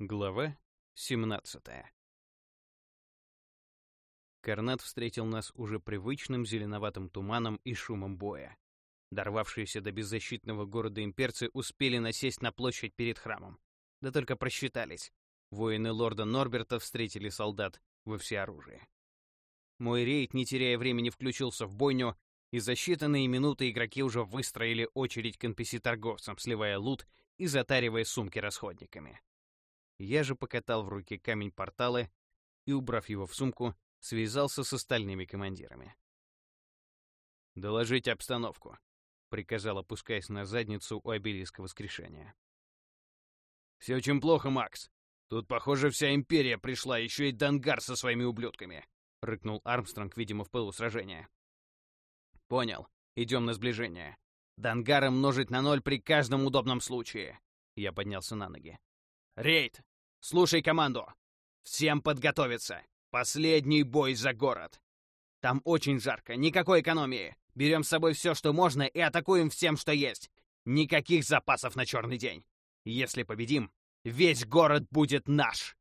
Глава 17 Карнат встретил нас уже привычным зеленоватым туманом и шумом боя. Дорвавшиеся до беззащитного города имперцы успели насесть на площадь перед храмом. Да только просчитались. Воины лорда Норберта встретили солдат во всеоружии. Мой рейд, не теряя времени, включился в бойню, и за считанные минуты игроки уже выстроили очередь к NPC-торговцам, сливая лут и затаривая сумки расходниками. Я же покатал в руке камень портала и, убрав его в сумку, связался с остальными командирами. «Доложите обстановку», — приказал, опускаясь на задницу у обелиска воскрешения. «Все очень плохо, Макс. Тут, похоже, вся империя пришла, еще и Дангар со своими ублюдками», — рыкнул Армстронг, видимо, в пылу сражения. «Понял. Идем на сближение. Дангара множить на ноль при каждом удобном случае». Я поднялся на ноги. «Рейд! Слушай команду! Всем подготовиться! Последний бой за город! Там очень жарко, никакой экономии! Берем с собой все, что можно, и атакуем всем, что есть! Никаких запасов на черный день! Если победим, весь город будет наш!»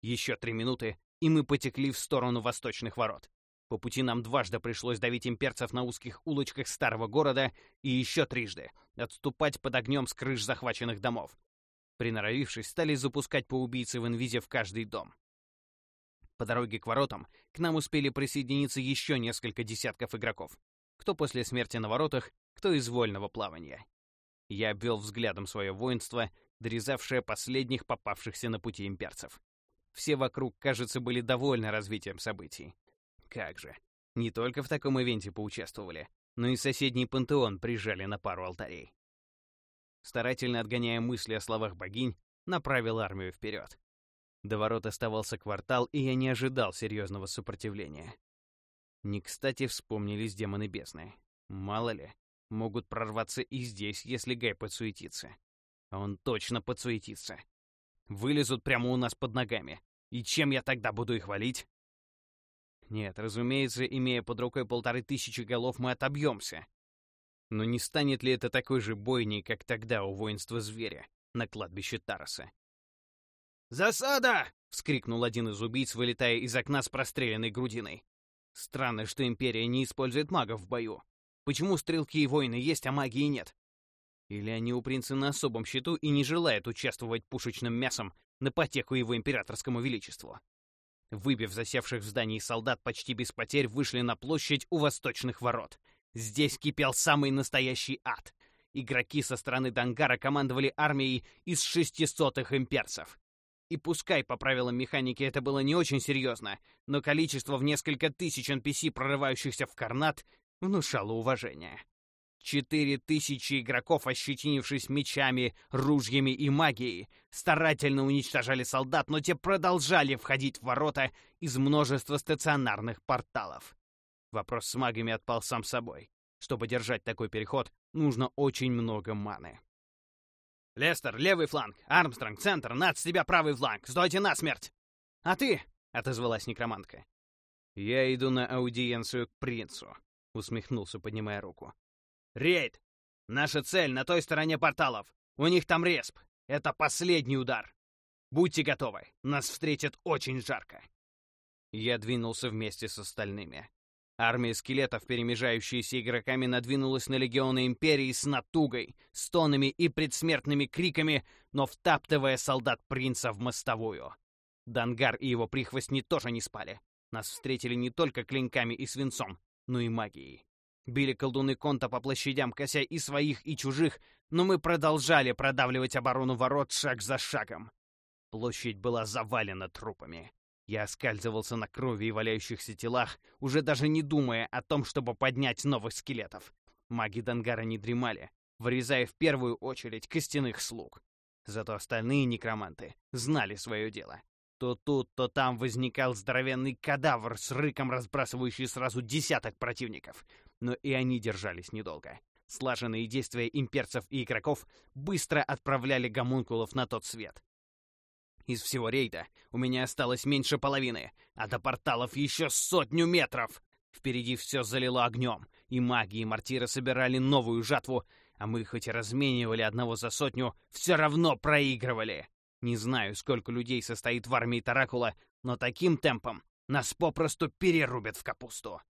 Еще три минуты, и мы потекли в сторону восточных ворот. По пути нам дважды пришлось давить имперцев на узких улочках старого города и еще трижды отступать под огнем с крыш захваченных домов. Приноровившись, стали запускать по убийце в инвизе в каждый дом. По дороге к воротам к нам успели присоединиться еще несколько десятков игроков. Кто после смерти на воротах, кто из вольного плавания. Я обвел взглядом свое воинство, дорезавшее последних попавшихся на пути имперцев. Все вокруг, кажется, были довольны развитием событий. Как же. Не только в таком ивенте поучаствовали, но и соседний пантеон прижали на пару алтарей старательно отгоняя мысли о словах богинь, направил армию вперед. До ворот оставался квартал, и я не ожидал серьезного сопротивления. Не кстати вспомнились демоны бездны. Мало ли, могут прорваться и здесь, если Гай подсуетится. А он точно подсуетится. Вылезут прямо у нас под ногами. И чем я тогда буду их валить? Нет, разумеется, имея под рукой полторы тысячи голов, мы отобьемся. Но не станет ли это такой же бойней, как тогда у воинства зверя на кладбище Тараса? «Засада!» — вскрикнул один из убийц, вылетая из окна с простреленной грудиной. Странно, что Империя не использует магов в бою. Почему стрелки и воины есть, а магии нет? Или они у принца на особом счету и не желают участвовать пушечным мясом на потеху его императорскому величеству? Выбив засевших в здании солдат почти без потерь, вышли на площадь у восточных ворот — Здесь кипел самый настоящий ад. Игроки со стороны Дангара командовали армией из шестисотых имперцев. И пускай по правилам механики это было не очень серьезно, но количество в несколько тысяч NPC, прорывающихся в Карнат, внушало уважение. Четыре тысячи игроков, ощетинившись мечами, ружьями и магией, старательно уничтожали солдат, но те продолжали входить в ворота из множества стационарных порталов. Вопрос с магами отпал сам собой. Чтобы держать такой переход, нужно очень много маны. «Лестер, левый фланг! Армстронг, центр! Над с тебя правый фланг! Стойте насмерть!» «А ты?» — отозвалась некромантка. «Я иду на аудиенцию к принцу», — усмехнулся, поднимая руку. «Рейд! Наша цель на той стороне порталов! У них там респ! Это последний удар! Будьте готовы! Нас встретят очень жарко!» Я двинулся вместе с остальными. Армия скелетов, перемежающаяся игроками, надвинулась на легионы Империи с натугой, стонами и предсмертными криками, но втаптывая солдат принца в мостовую. Дангар и его прихвостни тоже не спали. Нас встретили не только клинками и свинцом, но и магией. Били колдуны Конта по площадям, кося и своих, и чужих, но мы продолжали продавливать оборону ворот шаг за шагом. Площадь была завалена трупами. Я оскальзывался на крови и валяющихся телах, уже даже не думая о том, чтобы поднять новых скелетов. Маги Дангара не дремали, вырезая в первую очередь костяных слуг. Зато остальные некроманты знали свое дело. То тут, то там возникал здоровенный кадавр с рыком, разбрасывающий сразу десяток противников. Но и они держались недолго. Слаженные действия имперцев и игроков быстро отправляли гомункулов на тот свет. Из всего рейда у меня осталось меньше половины, а до порталов еще сотню метров. Впереди все залило огнем, и маги и мортиры собирали новую жатву, а мы хоть и разменивали одного за сотню, все равно проигрывали. Не знаю, сколько людей состоит в армии Таракула, но таким темпом нас попросту перерубят в капусту.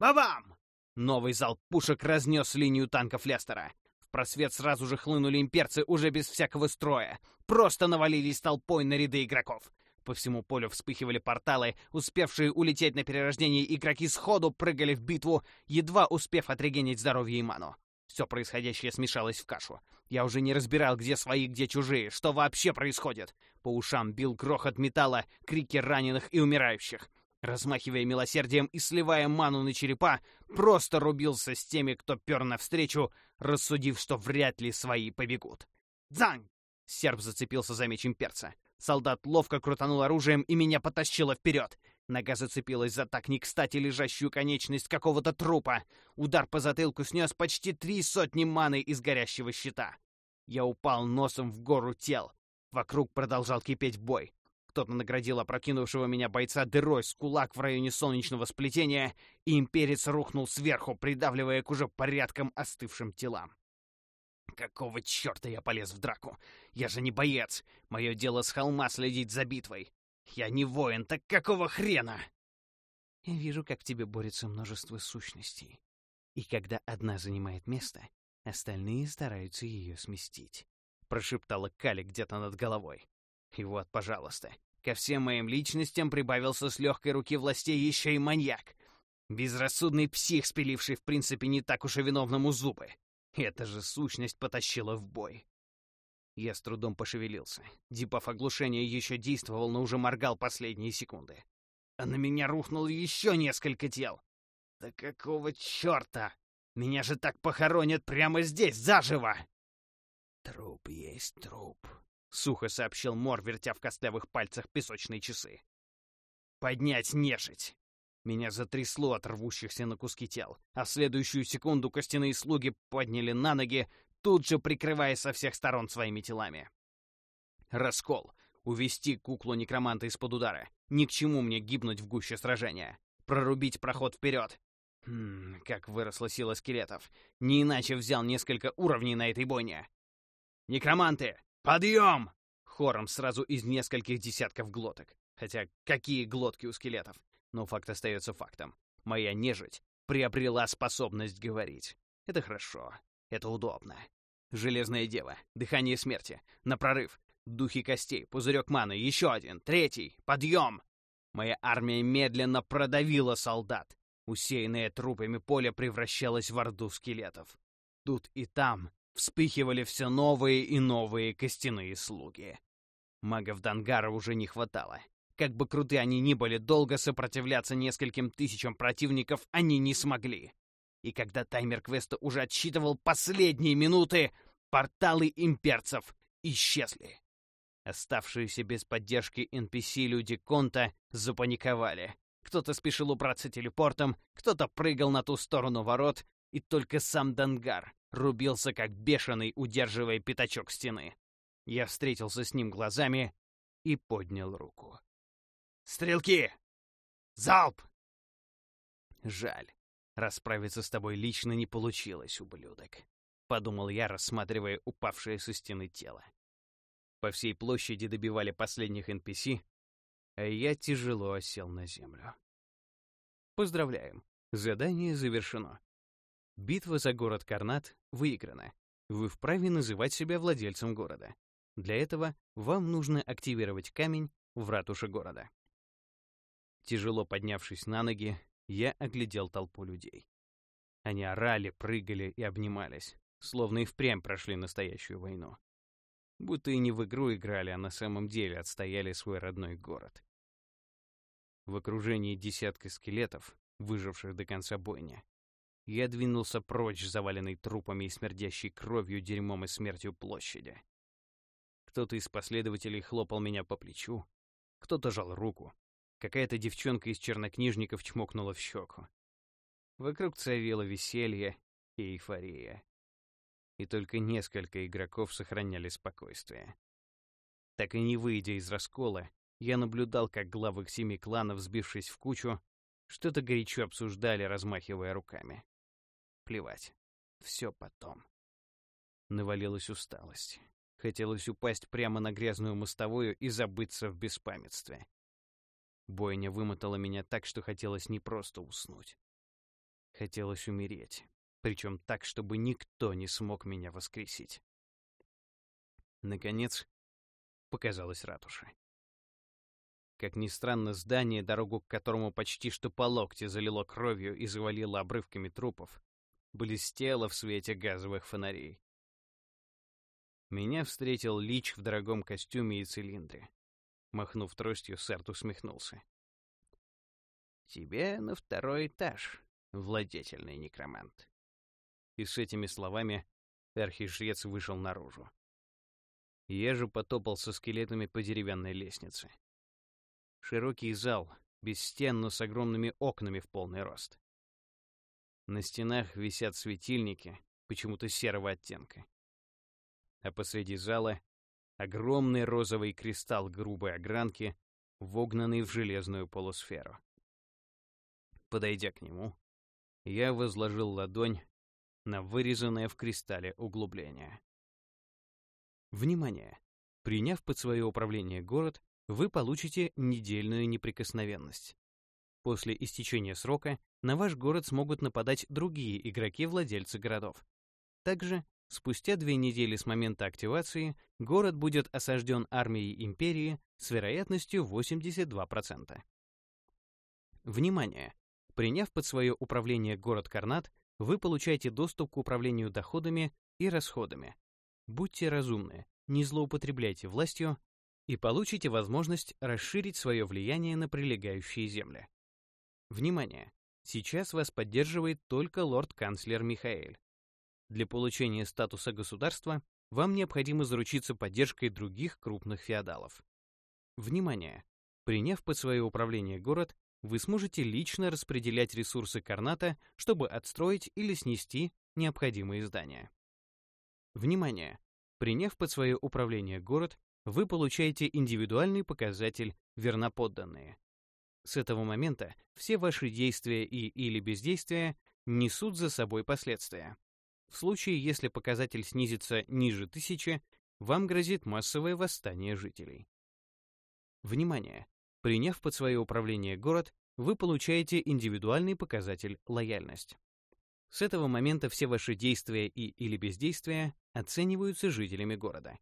Бабам! Новый залп пушек разнес линию танков Лестера. Просвет сразу же хлынули имперцы уже без всякого строя. Просто навалились толпой на ряды игроков. По всему полю вспыхивали порталы, успевшие улететь на перерождение игроки сходу прыгали в битву, едва успев отрегенить здоровье и ману. Все происходящее смешалось в кашу. Я уже не разбирал, где свои, где чужие, что вообще происходит. По ушам бил грохот металла, крики раненых и умирающих. Размахивая милосердием и сливая ману на черепа, просто рубился с теми, кто пер навстречу, рассудив, что вряд ли свои побегут. «Дзань!» — серб зацепился за меч имперца. Солдат ловко крутанул оружием и меня потащило вперед. Нога зацепилась за так не кстати лежащую конечность какого-то трупа. Удар по затылку снес почти три сотни маны из горящего щита. Я упал носом в гору тел. Вокруг продолжал кипеть бой. Кто-то наградил опрокинувшего меня бойца дырой с кулак в районе солнечного сплетения, и имперец рухнул сверху, придавливая к уже порядком остывшим телам. Какого черта я полез в драку? Я же не боец. Мое дело с холма следить за битвой. Я не воин, так какого хрена? Я вижу, как в тебе борется множество сущностей. И когда одна занимает место, остальные стараются ее сместить. Прошептала Кали где-то над головой. И вот, пожалуйста, ко всем моим личностям прибавился с легкой руки властей еще и маньяк. Безрассудный псих, спиливший в принципе не так уж и виновному зубы. Эта же сущность потащила в бой. Я с трудом пошевелился. Дипов оглушения еще действовал, но уже моргал последние секунды. А на меня рухнуло еще несколько тел. Да какого черта? Меня же так похоронят прямо здесь, заживо! Труп есть труп, — сухо сообщил Мор, вертя в костлявых пальцах песочные часы. «Поднять нежить! Меня затрясло от рвущихся на куски тел, а следующую секунду костяные слуги подняли на ноги, тут же прикрывая со всех сторон своими телами. Раскол. Увести куклу-некроманта из-под удара. Ни к чему мне гибнуть в гуще сражения. Прорубить проход вперед. Хм, как выросла сила скелетов. Не иначе взял несколько уровней на этой бойне. «Некроманты! Подъем!» Хором сразу из нескольких десятков глоток. Хотя какие глотки у скелетов? Но факт остается фактом. Моя нежить приобрела способность говорить. Это хорошо. Это удобно. Железная дева, дыхание смерти, на прорыв, духи костей, пузырек маны, еще один, третий, подъем! Моя армия медленно продавила солдат. Усеянное трупами поле превращалось в орду скелетов. Тут и там вспыхивали все новые и новые костяные слуги. Магов Дангара уже не хватало. Как бы круты они ни были, долго сопротивляться нескольким тысячам противников они не смогли. И когда таймер квеста уже отсчитывал последние минуты, порталы имперцев исчезли. Оставшиеся без поддержки NPC люди Конта запаниковали. Кто-то спешил убраться телепортом, кто-то прыгал на ту сторону ворот, и только сам Дангар рубился как бешеный, удерживая пятачок стены. Я встретился с ним глазами и поднял руку. «Стрелки! Залп!» Жаль. Расправиться с тобой лично не получилось, ублюдок. Подумал я, рассматривая упавшее со стены тело. По всей площади добивали последних NPC, а я тяжело осел на землю. Поздравляем. Задание завершено. Битва за город Карнат выиграна. Вы вправе называть себя владельцем города. Для этого вам нужно активировать камень в ратуше города. Тяжело поднявшись на ноги, я оглядел толпу людей. Они орали, прыгали и обнимались, словно и впрямь прошли настоящую войну. Будто и не в игру играли, а на самом деле отстояли свой родной город. В окружении десятка скелетов, выживших до конца бойни, я двинулся прочь, заваленный трупами и смердящей кровью, дерьмом и смертью площади. Кто-то из последователей хлопал меня по плечу, кто-то жал руку, Какая-то девчонка из чернокнижников чмокнула в щеку. Вокруг царило веселье и эйфория. И только несколько игроков сохраняли спокойствие. Так и не выйдя из раскола, я наблюдал, как главы семи кланов, сбившись в кучу, что-то горячо обсуждали, размахивая руками. Плевать. Все потом. Навалилась усталость. Хотелось упасть прямо на грязную мостовую и забыться в беспамятстве. Бойня вымотала меня так, что хотелось не просто уснуть. Хотелось умереть, причем так, чтобы никто не смог меня воскресить. Наконец, показалась ратуша. Как ни странно, здание, дорогу к которому почти что по локте залило кровью и завалило обрывками трупов, блестело в свете газовых фонарей. Меня встретил Лич в дорогом костюме и цилиндре. Махнув тростью, Сарт усмехнулся. «Тебе на второй этаж, владетельный некромант». И с этими словами архишрец вышел наружу. Я же потопал со скелетами по деревянной лестнице. Широкий зал, без стен, но с огромными окнами в полный рост. На стенах висят светильники, почему-то серого оттенка а посреди зала — огромный розовый кристалл грубой огранки, вогнанный в железную полусферу. Подойдя к нему, я возложил ладонь на вырезанное в кристалле углубление. Внимание! Приняв под свое управление город, вы получите недельную неприкосновенность. После истечения срока на ваш город смогут нападать другие игроки-владельцы городов. Также Спустя две недели с момента активации город будет осажден армией Империи с вероятностью 82%. Внимание! Приняв под свое управление город Карнат, вы получаете доступ к управлению доходами и расходами. Будьте разумны, не злоупотребляйте властью и получите возможность расширить свое влияние на прилегающие земли. Внимание! Сейчас вас поддерживает только лорд-канцлер Михаэль. Для получения статуса государства вам необходимо заручиться поддержкой других крупных феодалов. Внимание! Приняв под свое управление город, вы сможете лично распределять ресурсы Карната, чтобы отстроить или снести необходимые здания. Внимание! Приняв под свое управление город, вы получаете индивидуальный показатель «верноподданные». С этого момента все ваши действия и или бездействия несут за собой последствия. В случае, если показатель снизится ниже 1000, вам грозит массовое восстание жителей. Внимание! Приняв под свое управление город, вы получаете индивидуальный показатель «лояльность». С этого момента все ваши действия и или бездействия оцениваются жителями города.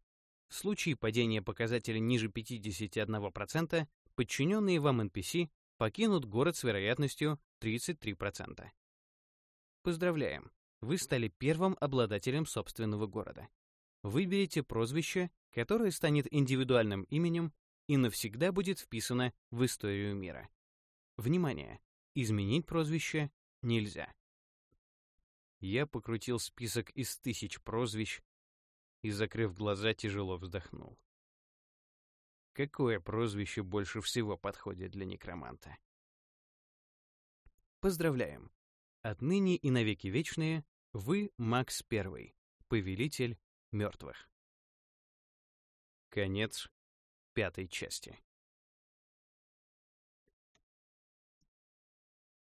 В случае падения показателя ниже 51%, подчиненные вам NPC покинут город с вероятностью 33%. Поздравляем! вы стали первым обладателем собственного города. Выберите прозвище, которое станет индивидуальным именем и навсегда будет вписано в историю мира. Внимание! Изменить прозвище нельзя. Я покрутил список из тысяч прозвищ и, закрыв глаза, тяжело вздохнул. Какое прозвище больше всего подходит для некроманта? Поздравляем! Отныне и навеки вечные вы Макс Первый, повелитель мертвых. Конец пятой части.